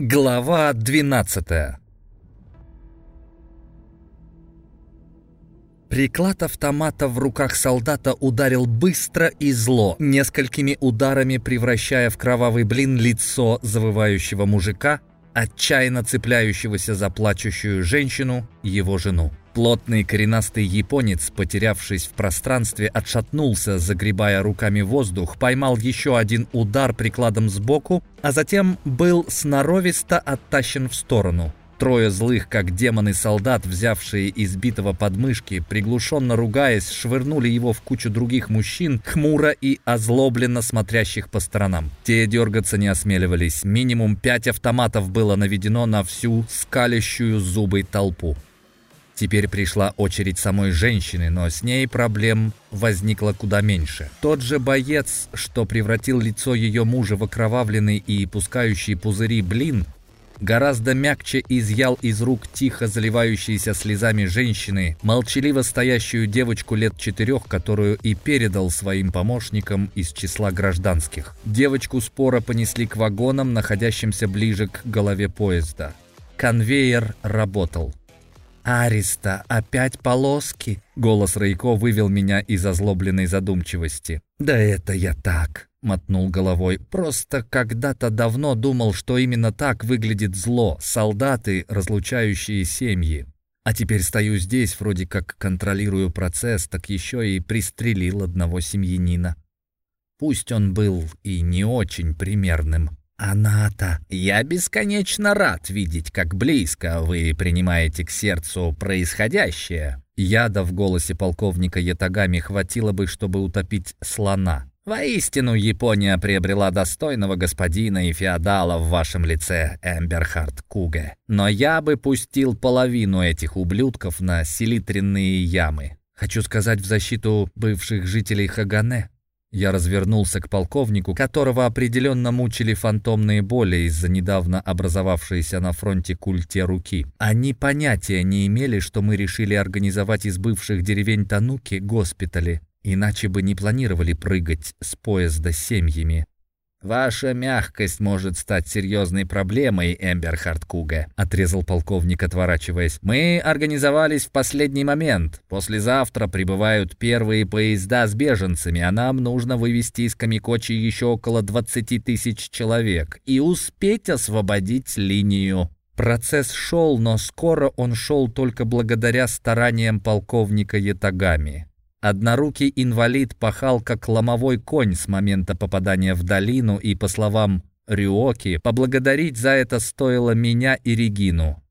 Глава 12 Приклад автомата в руках солдата ударил быстро и зло, несколькими ударами превращая в кровавый блин лицо завывающего мужика, отчаянно цепляющегося за плачущую женщину, его жену. Плотный коренастый японец, потерявшись в пространстве, отшатнулся, загребая руками воздух, поймал еще один удар прикладом сбоку, а затем был сноровисто оттащен в сторону. Трое злых, как демоны солдат, взявшие избитого подмышки, приглушенно ругаясь, швырнули его в кучу других мужчин, хмуро и озлобленно смотрящих по сторонам. Те дергаться не осмеливались. Минимум пять автоматов было наведено на всю скалящую зубы толпу. Теперь пришла очередь самой женщины, но с ней проблем возникло куда меньше. Тот же боец, что превратил лицо ее мужа в окровавленный и пускающий пузыри блин, гораздо мягче изъял из рук тихо заливающейся слезами женщины, молчаливо стоящую девочку лет четырех, которую и передал своим помощникам из числа гражданских. Девочку спора понесли к вагонам, находящимся ближе к голове поезда. Конвейер работал. «Ариста, опять полоски?» Голос Рейко вывел меня из озлобленной задумчивости. «Да это я так», — мотнул головой. «Просто когда-то давно думал, что именно так выглядит зло, солдаты, разлучающие семьи. А теперь стою здесь, вроде как контролирую процесс, так еще и пристрелил одного семьянина. Пусть он был и не очень примерным». «Аната, я бесконечно рад видеть, как близко вы принимаете к сердцу происходящее». Яда в голосе полковника Ятагами хватило бы, чтобы утопить слона. «Воистину, Япония приобрела достойного господина и феодала в вашем лице, Эмберхард Куге. Но я бы пустил половину этих ублюдков на селитренные ямы. Хочу сказать в защиту бывших жителей Хагане. Я развернулся к полковнику, которого определенно мучили фантомные боли из-за недавно образовавшейся на фронте культе руки. Они понятия не имели, что мы решили организовать из бывших деревень Тануки госпитали, иначе бы не планировали прыгать с поезда семьями. «Ваша мягкость может стать серьезной проблемой, Эмберхард Куга», — отрезал полковник, отворачиваясь. «Мы организовались в последний момент. Послезавтра прибывают первые поезда с беженцами, а нам нужно вывести из Камикочи еще около 20 тысяч человек и успеть освободить линию». Процесс шел, но скоро он шел только благодаря стараниям полковника Ятагами. Однорукий инвалид пахал как ломовой конь с момента попадания в долину, и, по словам Рюоки, поблагодарить за это стоило меня и Регину.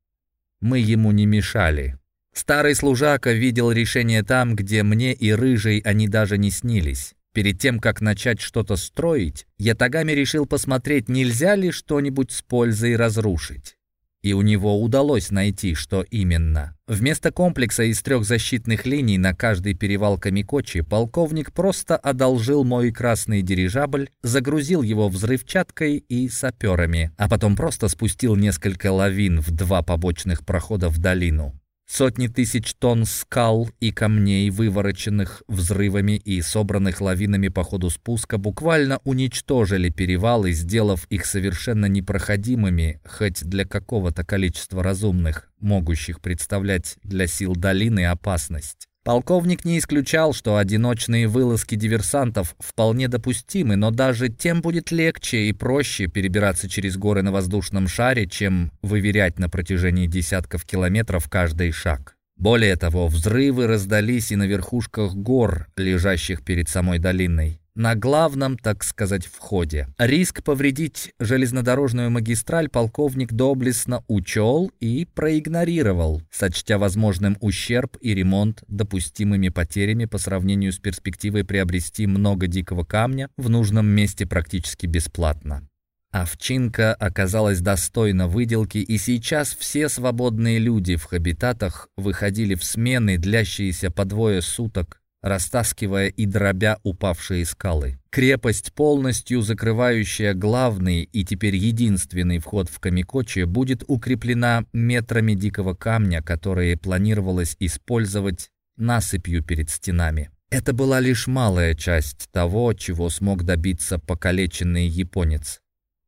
Мы ему не мешали. Старый служака видел решение там, где мне и Рыжей они даже не снились. Перед тем, как начать что-то строить, Ятагами решил посмотреть, нельзя ли что-нибудь с пользой разрушить. И у него удалось найти, что именно. Вместо комплекса из трех защитных линий на каждый перевал Камикочи полковник просто одолжил мой красный дирижабль, загрузил его взрывчаткой и саперами, а потом просто спустил несколько лавин в два побочных прохода в долину. Сотни тысяч тонн скал и камней, вывороченных взрывами и собранных лавинами по ходу спуска, буквально уничтожили перевалы, сделав их совершенно непроходимыми, хоть для какого-то количества разумных, могущих представлять для сил долины опасность. Полковник не исключал, что одиночные вылазки диверсантов вполне допустимы, но даже тем будет легче и проще перебираться через горы на воздушном шаре, чем выверять на протяжении десятков километров каждый шаг. Более того, взрывы раздались и на верхушках гор, лежащих перед самой долиной на главном, так сказать, входе. Риск повредить железнодорожную магистраль полковник доблестно учел и проигнорировал, сочтя возможным ущерб и ремонт допустимыми потерями по сравнению с перспективой приобрести много дикого камня в нужном месте практически бесплатно. Овчинка оказалась достойна выделки, и сейчас все свободные люди в хабитатах выходили в смены, длящиеся по двое суток, растаскивая и дробя упавшие скалы. Крепость, полностью закрывающая главный и теперь единственный вход в Камикочи, будет укреплена метрами дикого камня, которые планировалось использовать насыпью перед стенами. Это была лишь малая часть того, чего смог добиться покалеченный японец.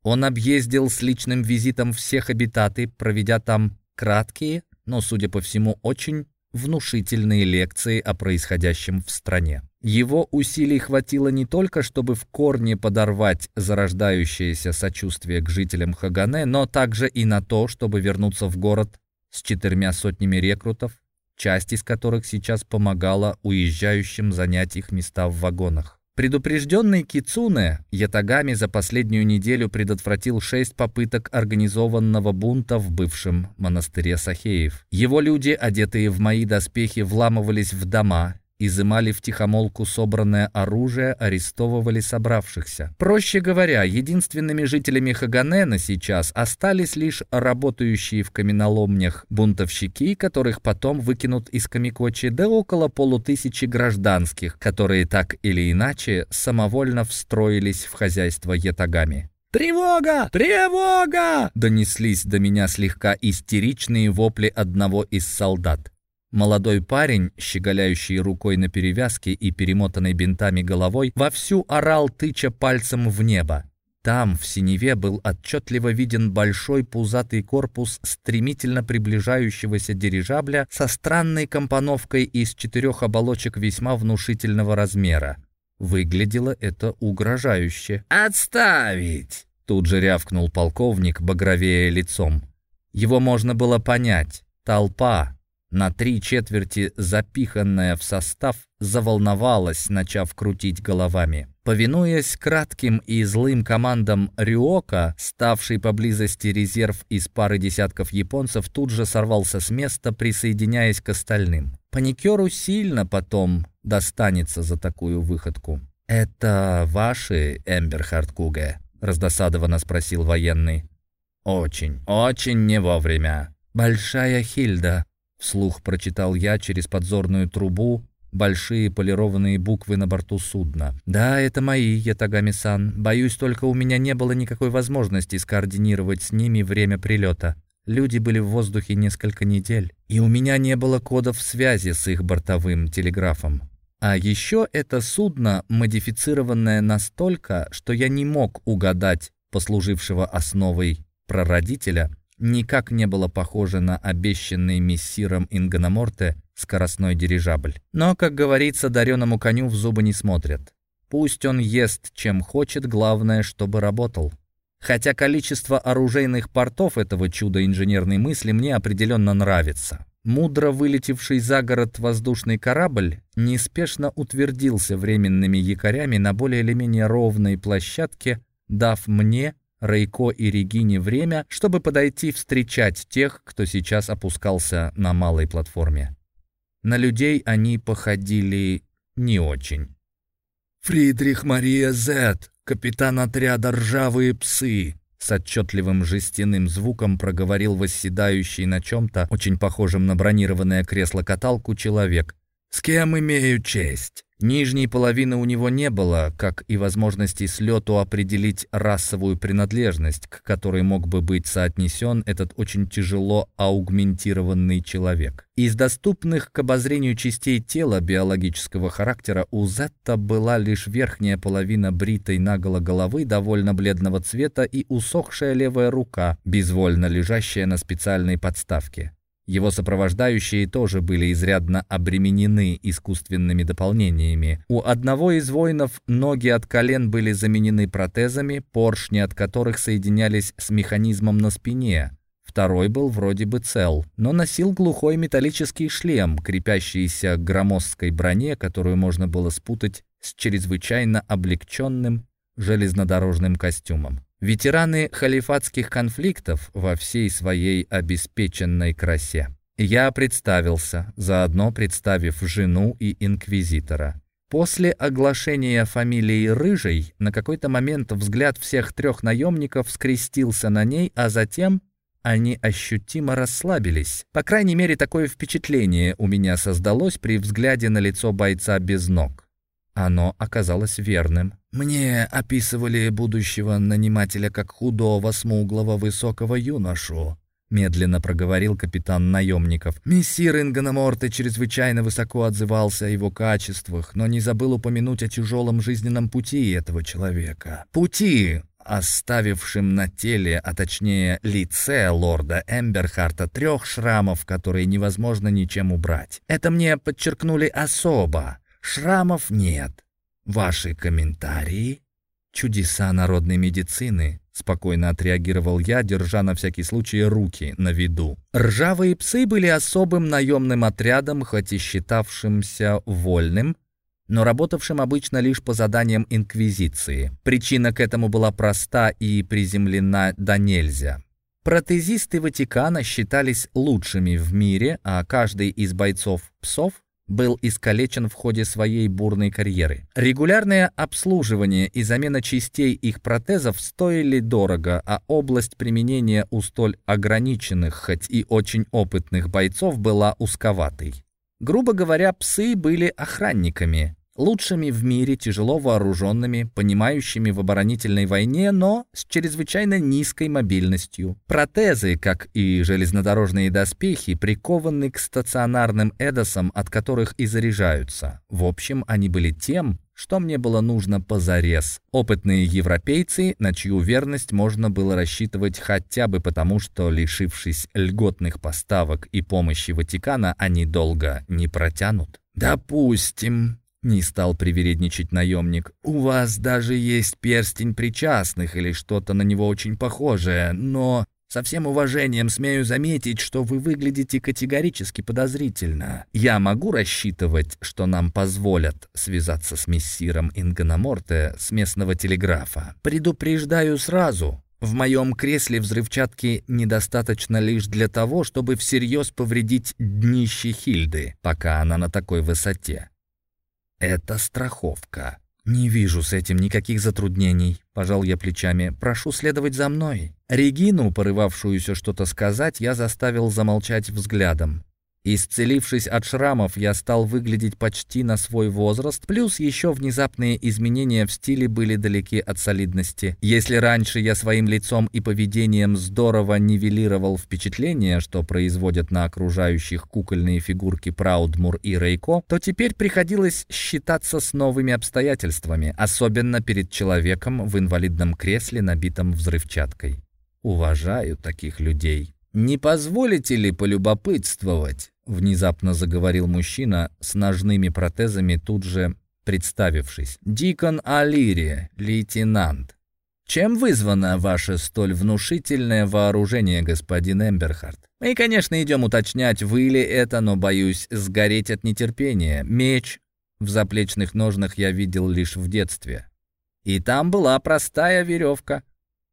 Он объездил с личным визитом всех обитаты, проведя там краткие, но, судя по всему, очень внушительные лекции о происходящем в стране. Его усилий хватило не только, чтобы в корне подорвать зарождающееся сочувствие к жителям Хагане, но также и на то, чтобы вернуться в город с четырьмя сотнями рекрутов, часть из которых сейчас помогала уезжающим занять их места в вагонах. Предупрежденный Кицуне Ятагами за последнюю неделю предотвратил шесть попыток организованного бунта в бывшем монастыре Сахеев. Его люди, одетые в мои доспехи, вламывались в дома, изымали втихомолку собранное оружие, арестовывали собравшихся. Проще говоря, единственными жителями Хаганена сейчас остались лишь работающие в каменоломнях бунтовщики, которых потом выкинут из Камикочи, да около полутысячи гражданских, которые так или иначе самовольно встроились в хозяйство Ятагами. «Тревога! Тревога!» Донеслись до меня слегка истеричные вопли одного из солдат. Молодой парень, щеголяющий рукой на перевязке и перемотанной бинтами головой, вовсю орал, тыча пальцем в небо. Там, в синеве, был отчетливо виден большой пузатый корпус стремительно приближающегося дирижабля со странной компоновкой из четырех оболочек весьма внушительного размера. Выглядело это угрожающе. «Отставить!» Тут же рявкнул полковник, багровее лицом. Его можно было понять. Толпа, на три четверти запиханная в состав, заволновалась, начав крутить головами. Повинуясь кратким и злым командам Рюока, ставший поблизости резерв из пары десятков японцев тут же сорвался с места, присоединяясь к остальным. Паникеру сильно потом достанется за такую выходку. «Это ваши, Эмберхард Куге?» — раздосадованно спросил военный. «Очень, очень не вовремя. Большая Хильда», Вслух прочитал я через подзорную трубу большие полированные буквы на борту судна. «Да, это мои, Ятагами-сан. Боюсь, только у меня не было никакой возможности скоординировать с ними время прилета. Люди были в воздухе несколько недель, и у меня не было кодов связи с их бортовым телеграфом. А еще это судно, модифицированное настолько, что я не мог угадать послужившего основой прародителя, никак не было похоже на обещанный мессиром Ингономорте скоростной дирижабль. Но, как говорится, дареному коню в зубы не смотрят. Пусть он ест чем хочет, главное, чтобы работал. Хотя количество оружейных портов этого чуда инженерной мысли мне определенно нравится. Мудро вылетевший за город воздушный корабль неспешно утвердился временными якорями на более или менее ровной площадке, дав мне Рейко и Регине время, чтобы подойти встречать тех, кто сейчас опускался на малой платформе. На людей они походили не очень. «Фридрих Мария Зет, капитан отряда «Ржавые псы», с отчетливым жестяным звуком проговорил восседающий на чем-то, очень похожем на бронированное кресло-каталку, человек. «С кем имею честь?» Нижней половины у него не было, как и возможности слету определить расовую принадлежность, к которой мог бы быть соотнесен этот очень тяжело аугментированный человек. Из доступных к обозрению частей тела биологического характера у Зетта была лишь верхняя половина бритой наголо головы довольно бледного цвета и усохшая левая рука, безвольно лежащая на специальной подставке. Его сопровождающие тоже были изрядно обременены искусственными дополнениями. У одного из воинов ноги от колен были заменены протезами, поршни от которых соединялись с механизмом на спине. Второй был вроде бы цел, но носил глухой металлический шлем, крепящийся к громоздкой броне, которую можно было спутать с чрезвычайно облегченным железнодорожным костюмом. Ветераны халифатских конфликтов во всей своей обеспеченной красе. Я представился, заодно представив жену и инквизитора. После оглашения фамилии Рыжей на какой-то момент взгляд всех трех наемников скрестился на ней, а затем они ощутимо расслабились. По крайней мере, такое впечатление у меня создалось при взгляде на лицо бойца без ног. Оно оказалось верным. Мне описывали будущего нанимателя как худого, смуглого, высокого юношу. Медленно проговорил капитан наемников. Мессир Ингономорте чрезвычайно высоко отзывался о его качествах, но не забыл упомянуть о тяжелом жизненном пути этого человека. Пути, оставившим на теле, а точнее лице лорда Эмберхарта трех шрамов, которые невозможно ничем убрать. Это мне подчеркнули особо. Шрамов нет. Ваши комментарии? Чудеса народной медицины, спокойно отреагировал я, держа на всякий случай руки на виду. Ржавые псы были особым наемным отрядом, хоть и считавшимся вольным, но работавшим обычно лишь по заданиям Инквизиции. Причина к этому была проста и приземлена до нельзя. Протезисты Ватикана считались лучшими в мире, а каждый из бойцов псов был искалечен в ходе своей бурной карьеры. Регулярное обслуживание и замена частей их протезов стоили дорого, а область применения у столь ограниченных, хоть и очень опытных бойцов была узковатой. Грубо говоря, псы были охранниками, лучшими в мире, тяжело вооруженными, понимающими в оборонительной войне, но с чрезвычайно низкой мобильностью. Протезы, как и железнодорожные доспехи, прикованы к стационарным эдосам, от которых и заряжаются. В общем, они были тем, что мне было нужно позарез. Опытные европейцы, на чью верность можно было рассчитывать хотя бы потому, что, лишившись льготных поставок и помощи Ватикана, они долго не протянут. «Допустим», — не стал привередничать наемник, «у вас даже есть перстень причастных или что-то на него очень похожее, но со всем уважением смею заметить, что вы выглядите категорически подозрительно. Я могу рассчитывать, что нам позволят связаться с мессиром Ингономорте с местного телеграфа. Предупреждаю сразу, в моем кресле взрывчатки недостаточно лишь для того, чтобы всерьез повредить днище Хильды, пока она на такой высоте. Это страховка. «Не вижу с этим никаких затруднений», — пожал я плечами. «Прошу следовать за мной». Регину, порывавшуюся что-то сказать, я заставил замолчать взглядом. Исцелившись от шрамов, я стал выглядеть почти на свой возраст, плюс еще внезапные изменения в стиле были далеки от солидности. Если раньше я своим лицом и поведением здорово нивелировал впечатление, что производят на окружающих кукольные фигурки Праудмур и Рейко, то теперь приходилось считаться с новыми обстоятельствами, особенно перед человеком в инвалидном кресле, набитом взрывчаткой. Уважаю таких людей. «Не позволите ли полюбопытствовать?» Внезапно заговорил мужчина с ножными протезами, тут же представившись. «Дикон Алири, лейтенант. Чем вызвано ваше столь внушительное вооружение, господин Эмберхард? Мы, конечно, идем уточнять, вы ли это, но боюсь сгореть от нетерпения. Меч в заплечных ножнах я видел лишь в детстве. И там была простая веревка,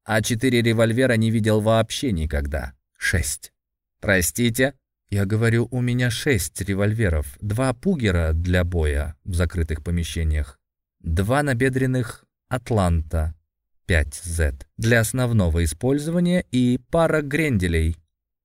а четыре револьвера не видел вообще никогда. Шесть. Простите?» Я говорю, у меня шесть револьверов, два пугера для боя в закрытых помещениях, два набедренных «Атланта» 5Z для основного использования и пара гренделей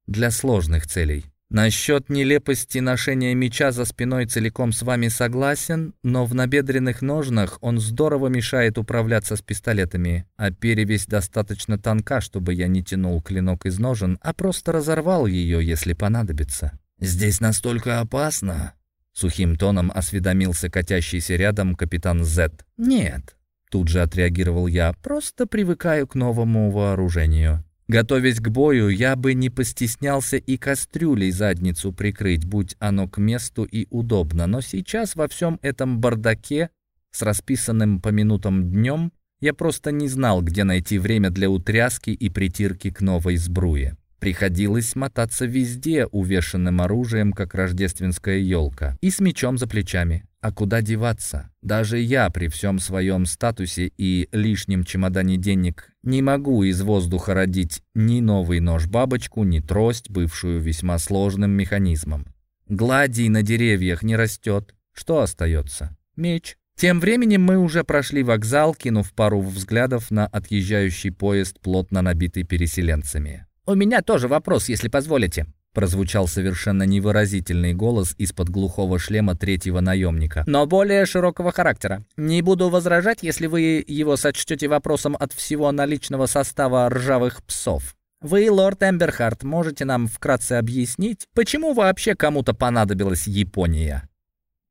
для сложных целей. Насчет нелепости ношения меча за спиной целиком с вами согласен, но в набедренных ножнах он здорово мешает управляться с пистолетами, а перевесь достаточно тонка, чтобы я не тянул клинок из ножен, а просто разорвал ее, если понадобится. «Здесь настолько опасно?» Сухим тоном осведомился катящийся рядом капитан Зет. «Нет», — тут же отреагировал я, — «просто привыкаю к новому вооружению». Готовясь к бою, я бы не постеснялся и кастрюлей задницу прикрыть, будь оно к месту и удобно. Но сейчас во всем этом бардаке с расписанным по минутам днем я просто не знал, где найти время для утряски и притирки к новой сбруе. Приходилось мотаться везде, увешанным оружием, как рождественская елка, и с мечом за плечами. А куда деваться? Даже я при всем своем статусе и лишнем чемодане денег не могу из воздуха родить ни новый нож-бабочку, ни трость, бывшую весьма сложным механизмом. Гладий на деревьях не растет. Что остается? Меч. Тем временем мы уже прошли вокзал, кинув пару взглядов на отъезжающий поезд, плотно набитый переселенцами. «У меня тоже вопрос, если позволите», — прозвучал совершенно невыразительный голос из-под глухого шлема третьего наемника, но более широкого характера. «Не буду возражать, если вы его сочтете вопросом от всего наличного состава ржавых псов. Вы, лорд Эмберхарт, можете нам вкратце объяснить, почему вообще кому-то понадобилась Япония?»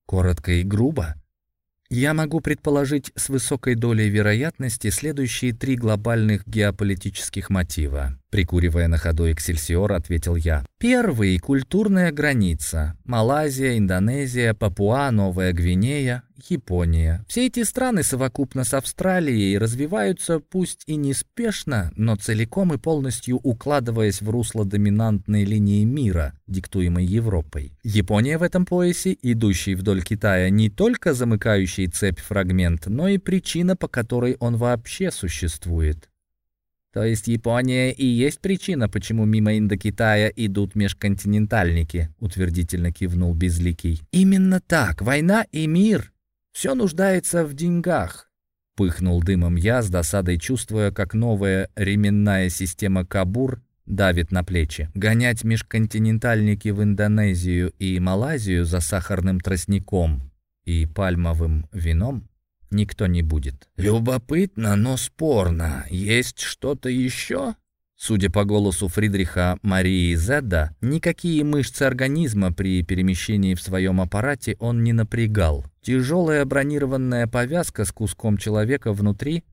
Коротко и грубо. Я могу предположить с высокой долей вероятности следующие три глобальных геополитических мотива. Прикуривая на ходу «Эксельсиор», ответил я. Первый – культурная граница. Малайзия, Индонезия, Папуа, Новая Гвинея, Япония. Все эти страны совокупно с Австралией развиваются пусть и неспешно, но целиком и полностью укладываясь в русло доминантной линии мира, диктуемой Европой. Япония в этом поясе, идущий вдоль Китая, не только замыкающий цепь фрагмент, но и причина, по которой он вообще существует. То есть Япония и есть причина, почему мимо Индокитая идут межконтинентальники, утвердительно кивнул Безликий. Именно так, война и мир. Все нуждается в деньгах. Пыхнул дымом я, с досадой чувствуя, как новая ременная система Кабур давит на плечи. Гонять межконтинентальники в Индонезию и Малайзию за сахарным тростником и пальмовым вином никто не будет. «Любопытно, но спорно. Есть что-то еще?» Судя по голосу Фридриха Марии Зедда, никакие мышцы организма при перемещении в своем аппарате он не напрягал. Тяжелая бронированная повязка с куском человека внутри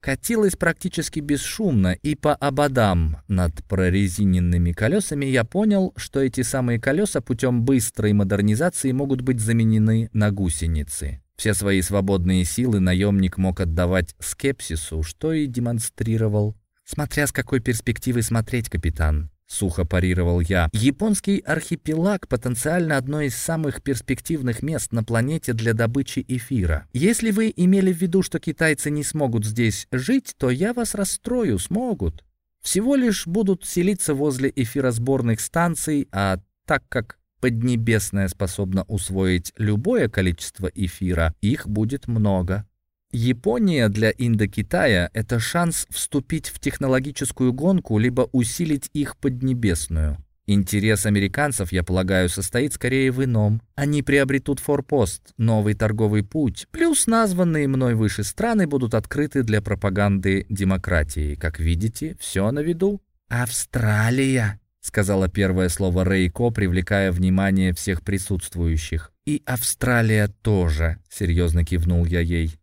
катилась практически бесшумно, и по ободам над прорезиненными колесами я понял, что эти самые колеса путем быстрой модернизации могут быть заменены на гусеницы. Все свои свободные силы наемник мог отдавать скепсису, что и демонстрировал. «Смотря с какой перспективы смотреть, капитан», — сухо парировал я. «Японский архипелаг потенциально одно из самых перспективных мест на планете для добычи эфира. Если вы имели в виду, что китайцы не смогут здесь жить, то я вас расстрою, смогут. Всего лишь будут селиться возле эфиросборных станций, а так как Поднебесная способна усвоить любое количество эфира, их будет много. Япония для Индокитая – это шанс вступить в технологическую гонку, либо усилить их Поднебесную. Интерес американцев, я полагаю, состоит скорее в ином. Они приобретут форпост, новый торговый путь, плюс названные мной выше страны будут открыты для пропаганды демократии. Как видите, все на виду. Австралия сказала первое слово Рейко, привлекая внимание всех присутствующих. «И Австралия тоже», — серьезно кивнул я ей.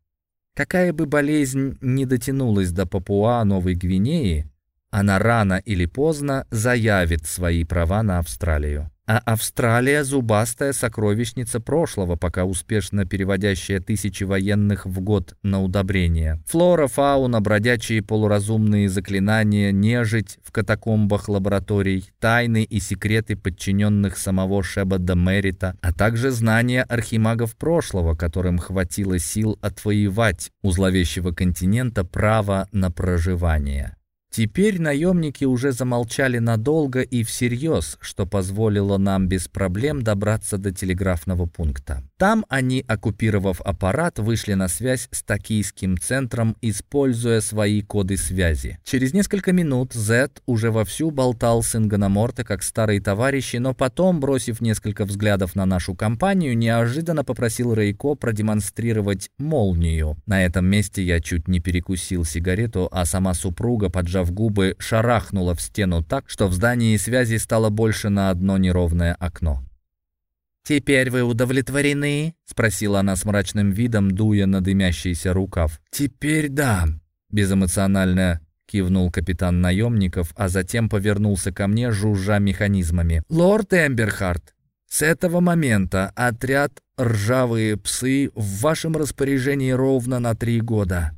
«Какая бы болезнь не дотянулась до Папуа Новой Гвинеи, она рано или поздно заявит свои права на Австралию. А Австралия – зубастая сокровищница прошлого, пока успешно переводящая тысячи военных в год на удобрение. Флора, фауна, бродячие полуразумные заклинания, нежить в катакомбах лабораторий, тайны и секреты подчиненных самого Шебада Мерита, а также знания архимагов прошлого, которым хватило сил отвоевать у зловещего континента право на проживание. Теперь наемники уже замолчали надолго и всерьез, что позволило нам без проблем добраться до телеграфного пункта. Там они, оккупировав аппарат, вышли на связь с токийским центром, используя свои коды связи. Через несколько минут Зет уже вовсю болтал с Ингономорте как старые товарищи, но потом, бросив несколько взглядов на нашу компанию, неожиданно попросил Рейко продемонстрировать молнию. На этом месте я чуть не перекусил сигарету, а сама супруга, поджав губы, шарахнула в стену так, что в здании связи стало больше на одно неровное окно. «Теперь вы удовлетворены?» — спросила она с мрачным видом, дуя на дымящийся рукав. «Теперь да», — безэмоционально кивнул капитан наемников, а затем повернулся ко мне, жужжа механизмами. «Лорд Эмберхарт, с этого момента отряд «Ржавые псы» в вашем распоряжении ровно на три года.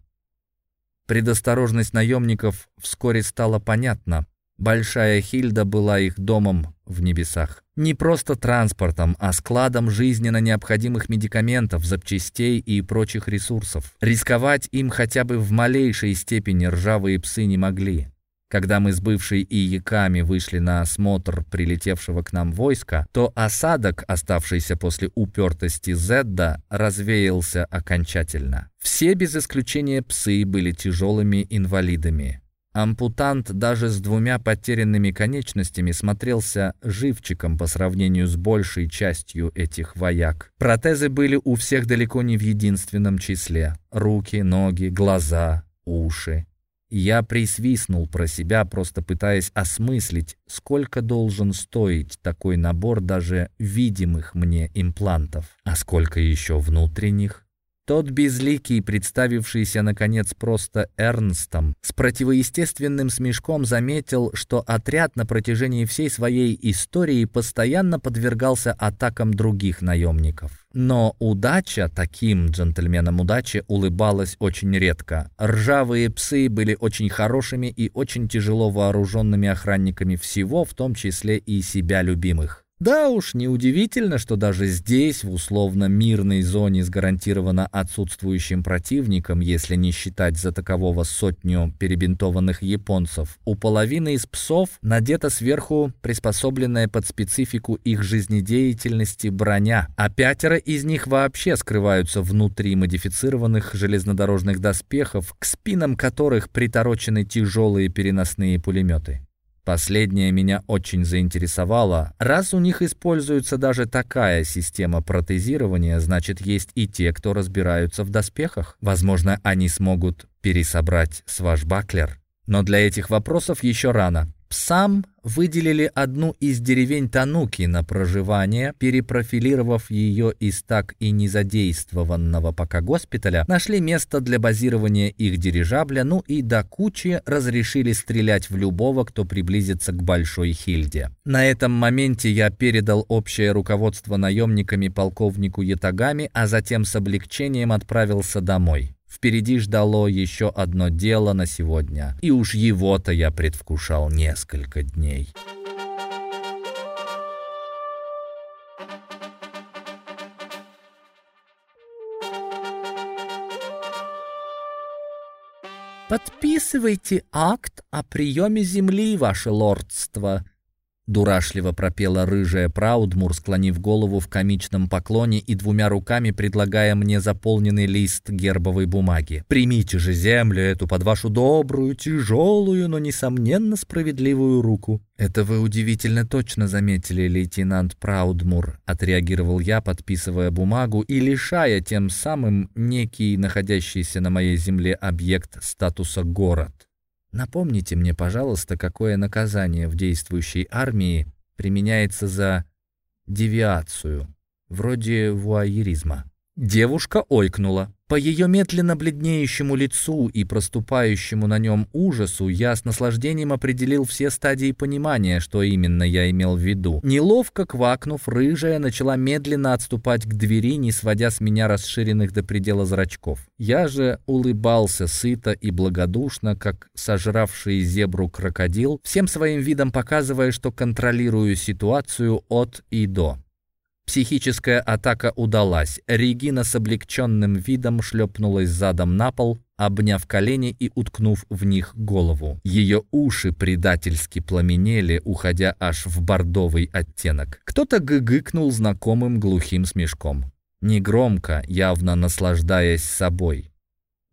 Предосторожность наемников вскоре стала понятна. Большая Хильда была их домом в небесах. Не просто транспортом, а складом жизненно необходимых медикаментов, запчастей и прочих ресурсов. Рисковать им хотя бы в малейшей степени ржавые псы не могли. Когда мы с бывшей Ияками вышли на осмотр прилетевшего к нам войска, то осадок, оставшийся после упертости Зедда, развеялся окончательно. Все без исключения псы были тяжелыми инвалидами. Ампутант даже с двумя потерянными конечностями смотрелся живчиком по сравнению с большей частью этих вояк. Протезы были у всех далеко не в единственном числе. Руки, ноги, глаза, уши. Я присвистнул про себя, просто пытаясь осмыслить, сколько должен стоить такой набор даже видимых мне имплантов, а сколько еще внутренних. Тот безликий, представившийся, наконец, просто Эрнстом, с противоестественным смешком заметил, что отряд на протяжении всей своей истории постоянно подвергался атакам других наемников. Но удача, таким джентльменам удачи, улыбалась очень редко. Ржавые псы были очень хорошими и очень тяжело вооруженными охранниками всего, в том числе и себя любимых. Да уж, неудивительно, что даже здесь, в условно-мирной зоне с гарантированно отсутствующим противником, если не считать за такового сотню перебинтованных японцев, у половины из псов надета сверху приспособленная под специфику их жизнедеятельности броня, а пятеро из них вообще скрываются внутри модифицированных железнодорожных доспехов, к спинам которых приторочены тяжелые переносные пулеметы. Последнее меня очень заинтересовало. Раз у них используется даже такая система протезирования, значит, есть и те, кто разбираются в доспехах. Возможно, они смогут пересобрать свашбаклер. Но для этих вопросов еще рано. Псам выделили одну из деревень Тануки на проживание, перепрофилировав ее из так и не задействованного пока госпиталя, нашли место для базирования их дирижабля, ну и до кучи разрешили стрелять в любого, кто приблизится к Большой Хильде. На этом моменте я передал общее руководство наемниками полковнику Ятагами, а затем с облегчением отправился домой. Впереди ждало еще одно дело на сегодня, и уж его-то я предвкушал несколько дней. «Подписывайте акт о приеме земли, ваше лордство», Дурашливо пропела рыжая Праудмур, склонив голову в комичном поклоне и двумя руками предлагая мне заполненный лист гербовой бумаги. «Примите же землю эту под вашу добрую, тяжелую, но, несомненно, справедливую руку». «Это вы удивительно точно заметили, лейтенант Праудмур», отреагировал я, подписывая бумагу и лишая тем самым некий находящийся на моей земле объект статуса «город». Напомните мне, пожалуйста, какое наказание в действующей армии применяется за девиацию, вроде вуайеризма. Девушка ойкнула. По ее медленно бледнеющему лицу и проступающему на нем ужасу я с наслаждением определил все стадии понимания, что именно я имел в виду. Неловко квакнув, рыжая начала медленно отступать к двери, не сводя с меня расширенных до предела зрачков. Я же улыбался сыто и благодушно, как сожравший зебру крокодил, всем своим видом показывая, что контролирую ситуацию от и до. Психическая атака удалась. Регина с облегченным видом шлепнулась задом на пол, обняв колени и уткнув в них голову. Ее уши предательски пламенели, уходя аж в бордовый оттенок. Кто-то гыгыкнул знакомым глухим смешком. Негромко, явно наслаждаясь собой.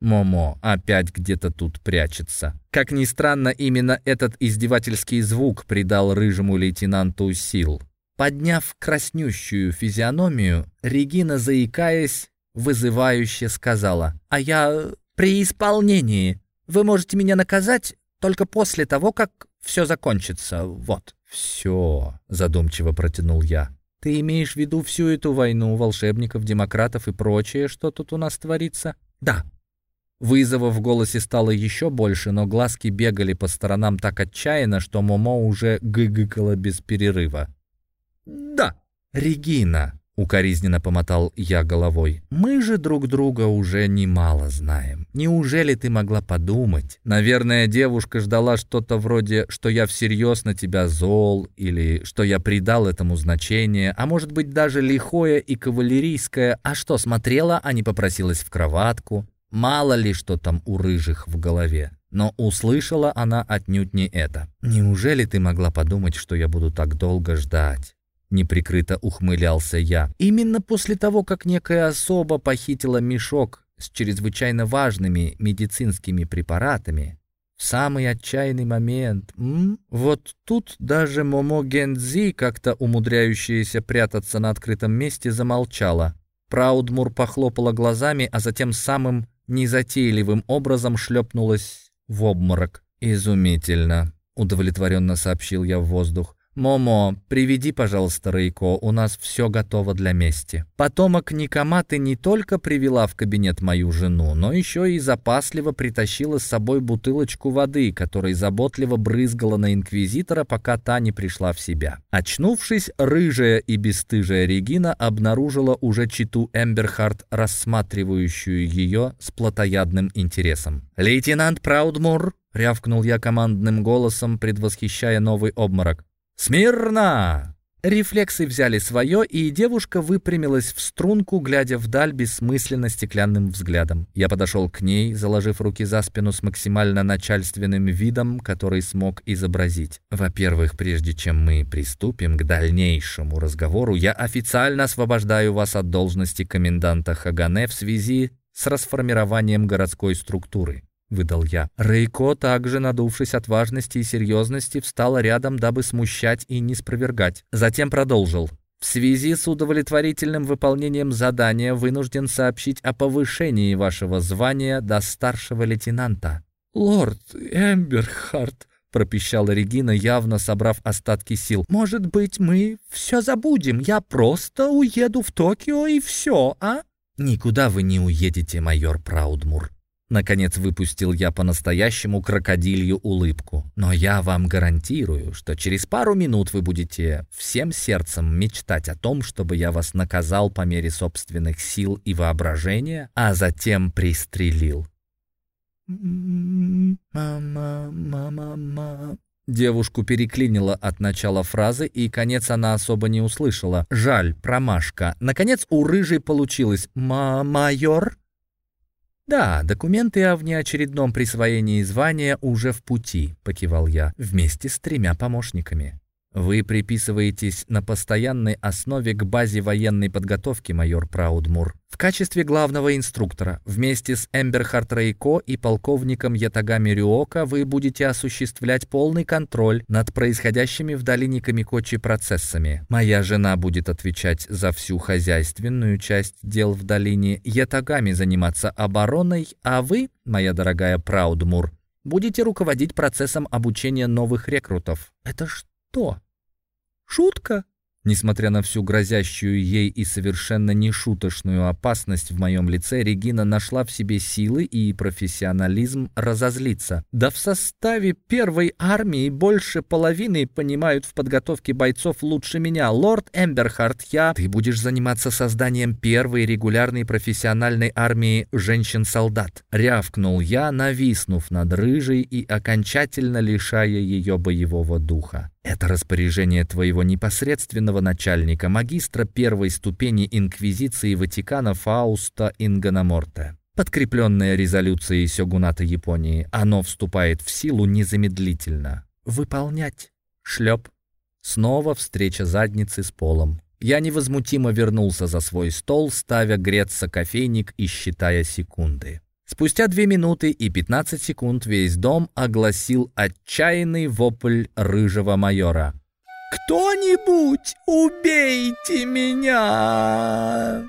Момо опять где-то тут прячется. Как ни странно, именно этот издевательский звук придал рыжему лейтенанту сил. Подняв краснющую физиономию, Регина, заикаясь, вызывающе сказала, «А я при исполнении. Вы можете меня наказать только после того, как все закончится. Вот». «Все», — задумчиво протянул я. «Ты имеешь в виду всю эту войну волшебников, демократов и прочее, что тут у нас творится?» «Да». Вызова в голосе стало еще больше, но глазки бегали по сторонам так отчаянно, что Момо уже гыгыкала без перерыва. «Да». «Регина», — укоризненно помотал я головой, «мы же друг друга уже немало знаем. Неужели ты могла подумать? Наверное, девушка ждала что-то вроде, что я всерьез на тебя зол, или что я придал этому значение, а может быть даже лихое и кавалерийское. А что, смотрела, а не попросилась в кроватку? Мало ли что там у рыжих в голове. Но услышала она отнюдь не это. «Неужели ты могла подумать, что я буду так долго ждать?» Неприкрыто ухмылялся я. Именно после того, как некая особа похитила мешок с чрезвычайно важными медицинскими препаратами, в самый отчаянный момент. М? Вот тут даже Момо Гензи, как-то умудряющаяся прятаться на открытом месте, замолчала. Праудмур похлопала глазами, а затем самым незатейливым образом шлепнулась в обморок. «Изумительно», — удовлетворенно сообщил я в воздух. «Момо, приведи, пожалуйста, Рейко, у нас все готово для мести». Потомок Некоматы не только привела в кабинет мою жену, но еще и запасливо притащила с собой бутылочку воды, которой заботливо брызгала на инквизитора, пока та не пришла в себя. Очнувшись, рыжая и бесстыжая Регина обнаружила уже читу Эмберхарт, рассматривающую ее с плотоядным интересом. «Лейтенант Праудмур!» — рявкнул я командным голосом, предвосхищая новый обморок. «Смирно!» Рефлексы взяли свое, и девушка выпрямилась в струнку, глядя вдаль бессмысленно стеклянным взглядом. Я подошел к ней, заложив руки за спину с максимально начальственным видом, который смог изобразить. Во-первых, прежде чем мы приступим к дальнейшему разговору, я официально освобождаю вас от должности коменданта Хагане в связи с расформированием городской структуры. — выдал я. Рейко, также надувшись от важности и серьезности, встала рядом, дабы смущать и не спровергать. Затем продолжил. В связи с удовлетворительным выполнением задания вынужден сообщить о повышении вашего звания до старшего лейтенанта. «Лорд Эмберхарт», — пропищала Регина, явно собрав остатки сил. «Может быть, мы все забудем? Я просто уеду в Токио и все, а?» «Никуда вы не уедете, майор Праудмур», Наконец выпустил я по-настоящему крокодилью улыбку. Но я вам гарантирую, что через пару минут вы будете всем сердцем мечтать о том, чтобы я вас наказал по мере собственных сил и воображения, а затем пристрелил. «Мама, мама, мама...» Девушку переклинило от начала фразы, и конец она особо не услышала. Жаль, промашка. Наконец у рыжей получилось «Ма-майор?» «Да, документы о внеочередном присвоении звания уже в пути», — покивал я, вместе с тремя помощниками. Вы приписываетесь на постоянной основе к базе военной подготовки, майор Праудмур, в качестве главного инструктора. Вместе с Эмберхарт Рейко и полковником Ятагами Рюока вы будете осуществлять полный контроль над происходящими в долине Камикочи процессами. Моя жена будет отвечать за всю хозяйственную часть дел в долине, Ятагами заниматься обороной, а вы, моя дорогая Праудмур, будете руководить процессом обучения новых рекрутов. Это что? Что? Шутка? Несмотря на всю грозящую ей и совершенно нешуточную опасность в моем лице, Регина нашла в себе силы и профессионализм разозлиться. Да в составе первой армии больше половины понимают в подготовке бойцов лучше меня. Лорд Эмберхарт, я... Ты будешь заниматься созданием первой регулярной профессиональной армии женщин-солдат. Рявкнул я, нависнув над рыжей и окончательно лишая ее боевого духа. Это распоряжение твоего непосредственного начальника, магистра первой ступени Инквизиции Ватикана Фауста Ингономорте. Подкрепленное резолюцией Сёгуната Японии, оно вступает в силу незамедлительно. Выполнять. Шлеп. Снова встреча задницы с полом. Я невозмутимо вернулся за свой стол, ставя греться кофейник и считая секунды. Спустя две минуты и 15 секунд весь дом огласил отчаянный вопль рыжего майора. «Кто-нибудь убейте меня!»